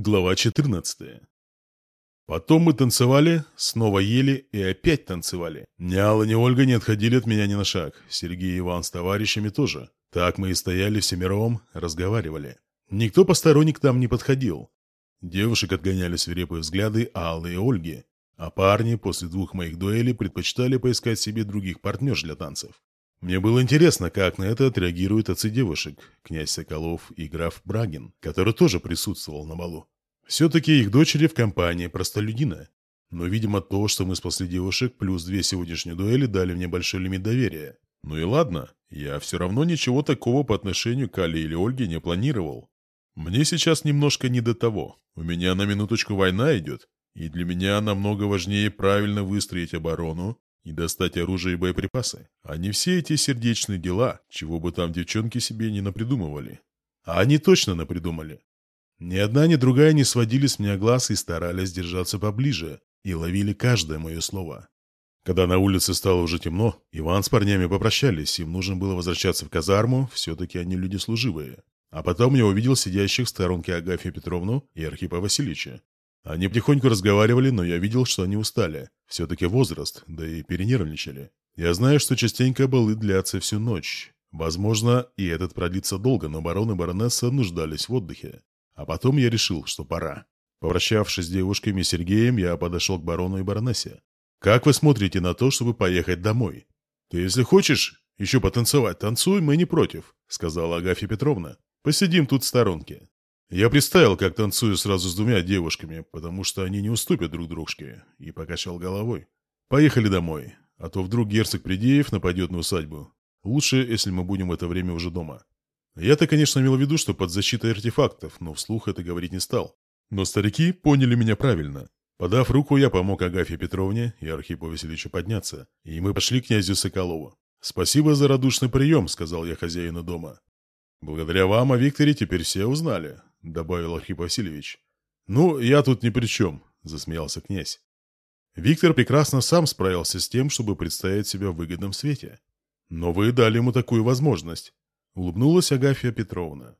Глава 14. Потом мы танцевали, снова ели и опять танцевали. Ни Алла, ни Ольга не отходили от меня ни на шаг. Сергей и Иван с товарищами тоже. Так мы и стояли всемиром, разговаривали. Никто посторонний к нам не подходил. Девушек отгоняли свирепые взгляды Аллы и Ольги. А парни после двух моих дуэлей предпочитали поискать себе других партнерш для танцев. Мне было интересно, как на это отреагируют отцы девушек, князь Соколов и граф Брагин, который тоже присутствовал на балу. Все-таки их дочери в компании простолюдина. Но, видимо, то, что мы спасли девушек, плюс две сегодняшние дуэли дали мне большой лимит доверия. Ну и ладно, я все равно ничего такого по отношению к Али или Ольге не планировал. Мне сейчас немножко не до того. У меня на минуточку война идет, и для меня намного важнее правильно выстроить оборону, и достать оружие и боеприпасы, а не все эти сердечные дела, чего бы там девчонки себе не напридумывали. А они точно напридумали. Ни одна, ни другая не сводили с меня глаз и старались держаться поближе, и ловили каждое мое слово. Когда на улице стало уже темно, Иван с парнями попрощались, им нужно было возвращаться в казарму, все-таки они люди служивые. А потом я увидел сидящих в сторонке Агафью Петровну и Архипа Васильевича. Они потихоньку разговаривали, но я видел, что они устали. Все-таки возраст, да и перенервничали. Я знаю, что частенько балы длятся всю ночь. Возможно, и этот продлится долго, но барон и баронесса нуждались в отдыхе. А потом я решил, что пора. Попрощавшись с девушками и Сергеем, я подошел к барону и баронессе. «Как вы смотрите на то, чтобы поехать домой?» «Ты, если хочешь еще потанцевать, танцуй, мы не против», — сказала Агафья Петровна. «Посидим тут в сторонке». Я представил, как танцую сразу с двумя девушками, потому что они не уступят друг дружке, и покачал головой. Поехали домой, а то вдруг герцог Придеев нападет на усадьбу. Лучше, если мы будем в это время уже дома. Я-то, конечно, имел в виду, что под защитой артефактов, но вслух это говорить не стал. Но старики поняли меня правильно. Подав руку, я помог Агафье Петровне и Архипу Васильевичу подняться, и мы пошли к князю Соколову. «Спасибо за радушный прием», — сказал я хозяину дома. «Благодаря вам о Викторе теперь все узнали. — добавил Архип Васильевич. «Ну, я тут ни при чем», — засмеялся князь. Виктор прекрасно сам справился с тем, чтобы представить себя в выгодном свете. Но вы дали ему такую возможность, — улыбнулась Агафья Петровна.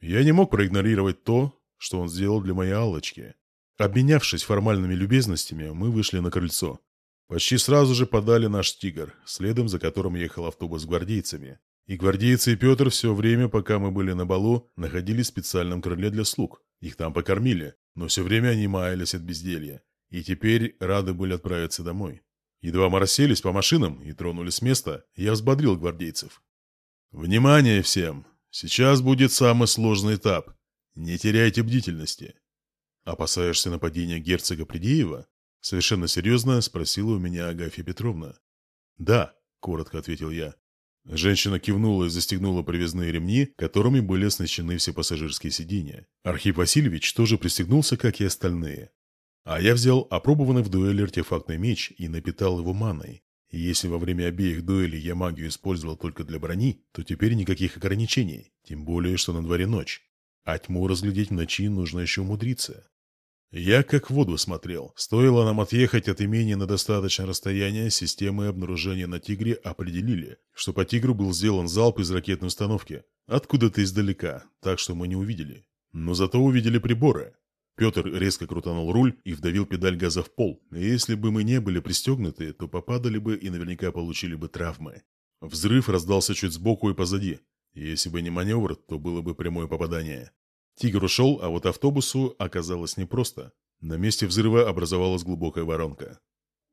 Я не мог проигнорировать то, что он сделал для моей Аллочки. Обменявшись формальными любезностями, мы вышли на крыльцо. Почти сразу же подали наш «Тигр», следом за которым ехал автобус с гвардейцами. И гвардейцы и Петр все время, пока мы были на балу, находились в специальном крыле для слуг. Их там покормили, но все время они маялись от безделья. И теперь рады были отправиться домой. Едва мы расселись по машинам и тронулись с места, я взбодрил гвардейцев. «Внимание всем! Сейчас будет самый сложный этап. Не теряйте бдительности». «Опасаешься нападения герцога Придеева?» Совершенно серьезно спросила у меня Агафья Петровна. «Да», — коротко ответил я. Женщина кивнула и застегнула привязные ремни, которыми были оснащены все пассажирские сиденья. Архип Васильевич тоже пристегнулся, как и остальные. А я взял опробованный в дуэли артефактный меч и напитал его маной. И если во время обеих дуэлей я магию использовал только для брони, то теперь никаких ограничений, тем более, что на дворе ночь. А тьму разглядеть в ночи нужно еще умудриться. Я как в воду смотрел. Стоило нам отъехать от имения на достаточное расстояние, системы обнаружения на «Тигре» определили, что по «Тигру» был сделан залп из ракетной установки. Откуда-то издалека, так что мы не увидели. Но зато увидели приборы. Петр резко крутанул руль и вдавил педаль газа в пол. если бы мы не были пристегнуты, то попадали бы и наверняка получили бы травмы. Взрыв раздался чуть сбоку и позади. Если бы не маневр, то было бы прямое попадание. Тигр ушел, а вот автобусу оказалось непросто. На месте взрыва образовалась глубокая воронка.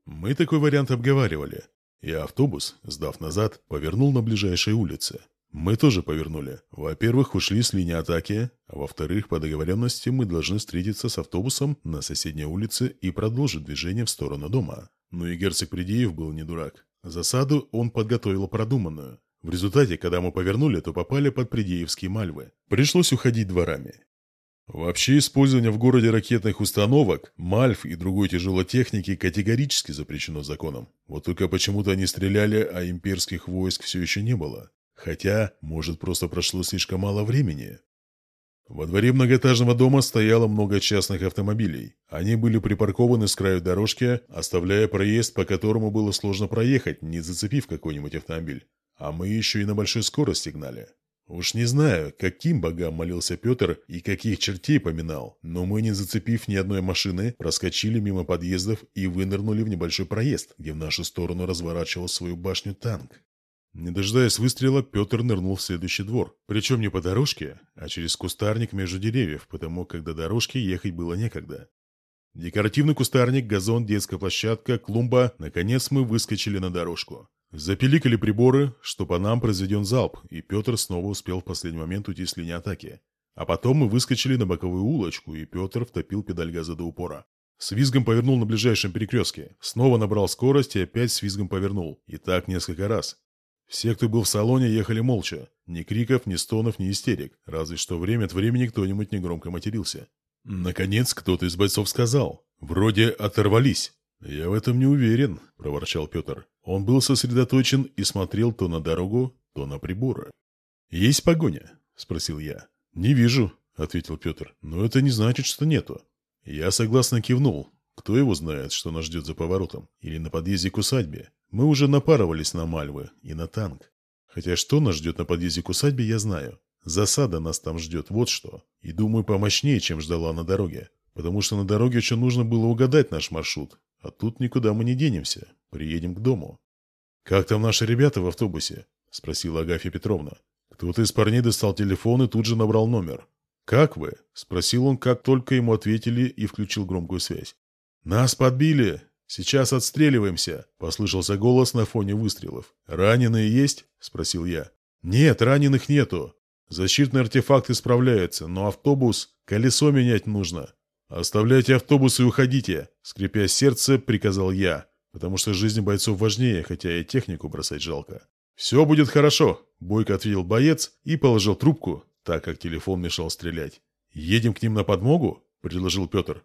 Мы такой вариант обговаривали. И автобус, сдав назад, повернул на ближайшей улице. Мы тоже повернули. Во-первых, ушли с линии атаки, а во-вторых, по договоренности мы должны встретиться с автобусом на соседней улице и продолжить движение в сторону дома. Ну и герцог Придеев был не дурак. Засаду он подготовил продуманную. В результате, когда мы повернули, то попали под Придеевские мальвы. Пришлось уходить дворами. Вообще использование в городе ракетных установок, мальв и другой тяжелой техники категорически запрещено законом. Вот только почему-то они стреляли, а имперских войск все еще не было. Хотя, может, просто прошло слишком мало времени. Во дворе многоэтажного дома стояло много частных автомобилей. Они были припаркованы с краю дорожки, оставляя проезд, по которому было сложно проехать, не зацепив какой-нибудь автомобиль. А мы еще и на большой скорости гнали. Уж не знаю, каким богам молился Петр и каких чертей поминал, но мы, не зацепив ни одной машины, проскочили мимо подъездов и вынырнули в небольшой проезд, где в нашу сторону разворачивал свою башню танк. Не дожидаясь выстрела, Петр нырнул в следующий двор. Причем не по дорожке, а через кустарник между деревьев, потому до дорожки ехать было некогда. Декоративный кустарник, газон, детская площадка, клумба. Наконец мы выскочили на дорожку. Запеликали приборы, что по нам произведен залп, и Петр снова успел в последний момент уйти с линии атаки. А потом мы выскочили на боковую улочку, и Петр втопил педаль газа до упора. С визгом повернул на ближайшем перекрестке. Снова набрал скорость и опять с визгом повернул. И так несколько раз. Все, кто был в салоне, ехали молча. Ни криков, ни стонов, ни истерик. Разве что время от времени кто-нибудь негромко матерился. Наконец, кто-то из бойцов сказал. Вроде оторвались. «Я в этом не уверен», – проворчал Петр. Он был сосредоточен и смотрел то на дорогу, то на приборы. «Есть погоня?» – спросил я. «Не вижу», – ответил Петр. «Но это не значит, что нету». Я согласно кивнул. Кто его знает, что нас ждет за поворотом? Или на подъезде к усадьбе? Мы уже напарывались на Мальвы и на танк. Хотя что нас ждет на подъезде к усадьбе, я знаю. Засада нас там ждет, вот что. И думаю, помощнее, чем ждала на дороге. Потому что на дороге еще нужно было угадать наш маршрут. А тут никуда мы не денемся. Приедем к дому. «Как там наши ребята в автобусе?» – спросила Агафья Петровна. Кто-то из парней достал телефон и тут же набрал номер. «Как вы?» – спросил он, как только ему ответили и включил громкую связь. «Нас подбили! Сейчас отстреливаемся!» – послышался голос на фоне выстрелов. «Раненые есть?» – спросил я. «Нет, раненых нету. Защитный артефакт исправляется, но автобус... Колесо менять нужно. Оставляйте автобус и уходите!» – скрипя сердце, приказал я, потому что жизнь бойцов важнее, хотя и технику бросать жалко. «Все будет хорошо», – бойко ответил боец и положил трубку, так как телефон мешал стрелять. «Едем к ним на подмогу?» – предложил Петр.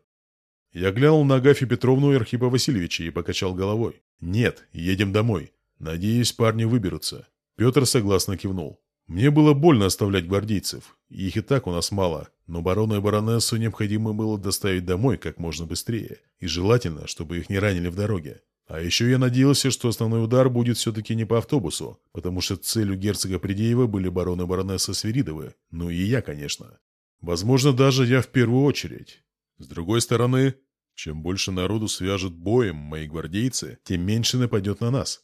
Я глянул на Агафью Петровну и Архипа Васильевича и покачал головой. «Нет, едем домой. Надеюсь, парни выберутся». Петр согласно кивнул. Мне было больно оставлять гвардейцев. Их и так у нас мало, но барона и баронессу необходимо было доставить домой как можно быстрее. И желательно, чтобы их не ранили в дороге. А еще я надеялся, что основной удар будет все-таки не по автобусу, потому что целью герцога Придеева были барон и баронесса Свиридовы, ну и я, конечно. Возможно, даже я в первую очередь. С другой стороны, чем больше народу свяжет боем мои гвардейцы, тем меньше нападет на нас.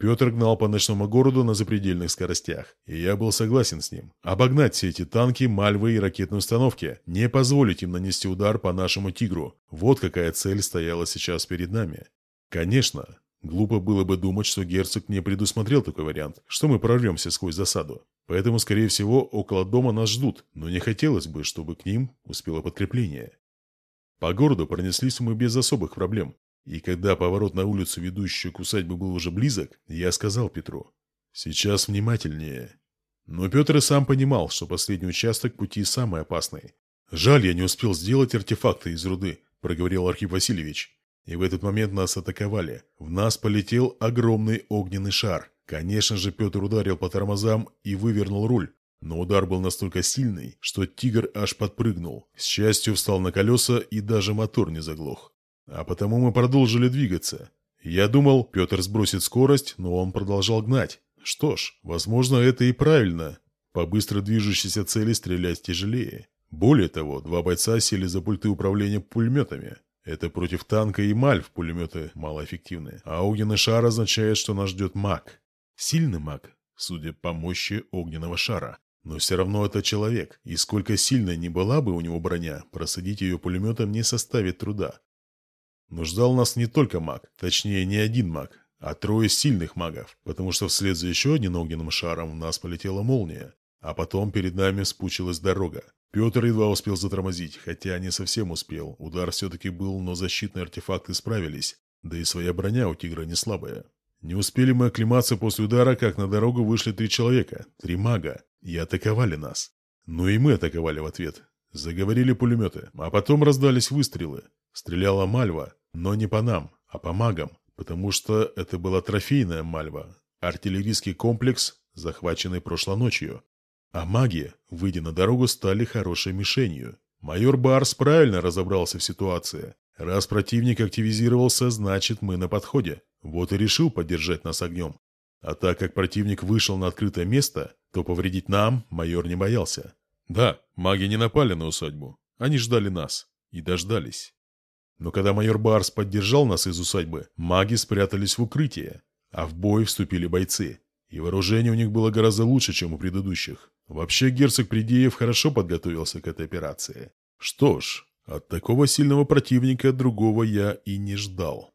Петр гнал по ночному городу на запредельных скоростях, и я был согласен с ним. Обогнать все эти танки, мальвы и ракетные установки, не позволить им нанести удар по нашему «Тигру». Вот какая цель стояла сейчас перед нами. Конечно, глупо было бы думать, что герцог не предусмотрел такой вариант, что мы прорвемся сквозь засаду. Поэтому, скорее всего, около дома нас ждут, но не хотелось бы, чтобы к ним успело подкрепление. По городу пронеслись мы без особых проблем. И когда поворот на улицу, ведущую к усадьбе, был уже близок, я сказал Петру, «Сейчас внимательнее». Но Петр и сам понимал, что последний участок пути самый опасный. «Жаль, я не успел сделать артефакты из руды», – проговорил Архип Васильевич. И в этот момент нас атаковали. В нас полетел огромный огненный шар. Конечно же, Петр ударил по тормозам и вывернул руль. Но удар был настолько сильный, что тигр аж подпрыгнул. С счастью, встал на колеса и даже мотор не заглох. А потому мы продолжили двигаться. Я думал, Петр сбросит скорость, но он продолжал гнать. Что ж, возможно, это и правильно. По быстро движущейся цели стрелять тяжелее. Более того, два бойца сели за пульты управления пулеметами. Это против танка и мальв пулеметы малоэффективные. А огненный шар означает, что нас ждет маг. Сильный маг, судя по мощи огненного шара. Но все равно это человек, и сколько сильной ни была бы у него броня, просадить ее пулеметом не составит труда. Но ждал нас не только маг, точнее не один маг, а трое сильных магов, потому что вслед за еще одним огненным шаром в нас полетела молния, а потом перед нами спучилась дорога. Петр едва успел затормозить, хотя не совсем успел. Удар все-таки был, но защитные артефакты справились. Да и своя броня у тигра не слабая. Не успели мы оклематься после удара, как на дорогу вышли три человека, три мага, и атаковали нас. Ну и мы атаковали в ответ. Заговорили пулеметы, а потом раздались выстрелы. Стреляла Мальва, но не по нам, а по магам, потому что это была трофейная Мальва, артиллерийский комплекс, захваченный прошлой ночью. А маги, выйдя на дорогу, стали хорошей мишенью. Майор Барс правильно разобрался в ситуации. Раз противник активизировался, значит мы на подходе. Вот и решил поддержать нас огнем. А так как противник вышел на открытое место, то повредить нам майор не боялся. Да, маги не напали на усадьбу. Они ждали нас. И дождались. Но когда майор Барс поддержал нас из усадьбы, маги спрятались в укрытие, а в бой вступили бойцы. И вооружение у них было гораздо лучше, чем у предыдущих. Вообще герцог Придеев хорошо подготовился к этой операции. Что ж, от такого сильного противника другого я и не ждал.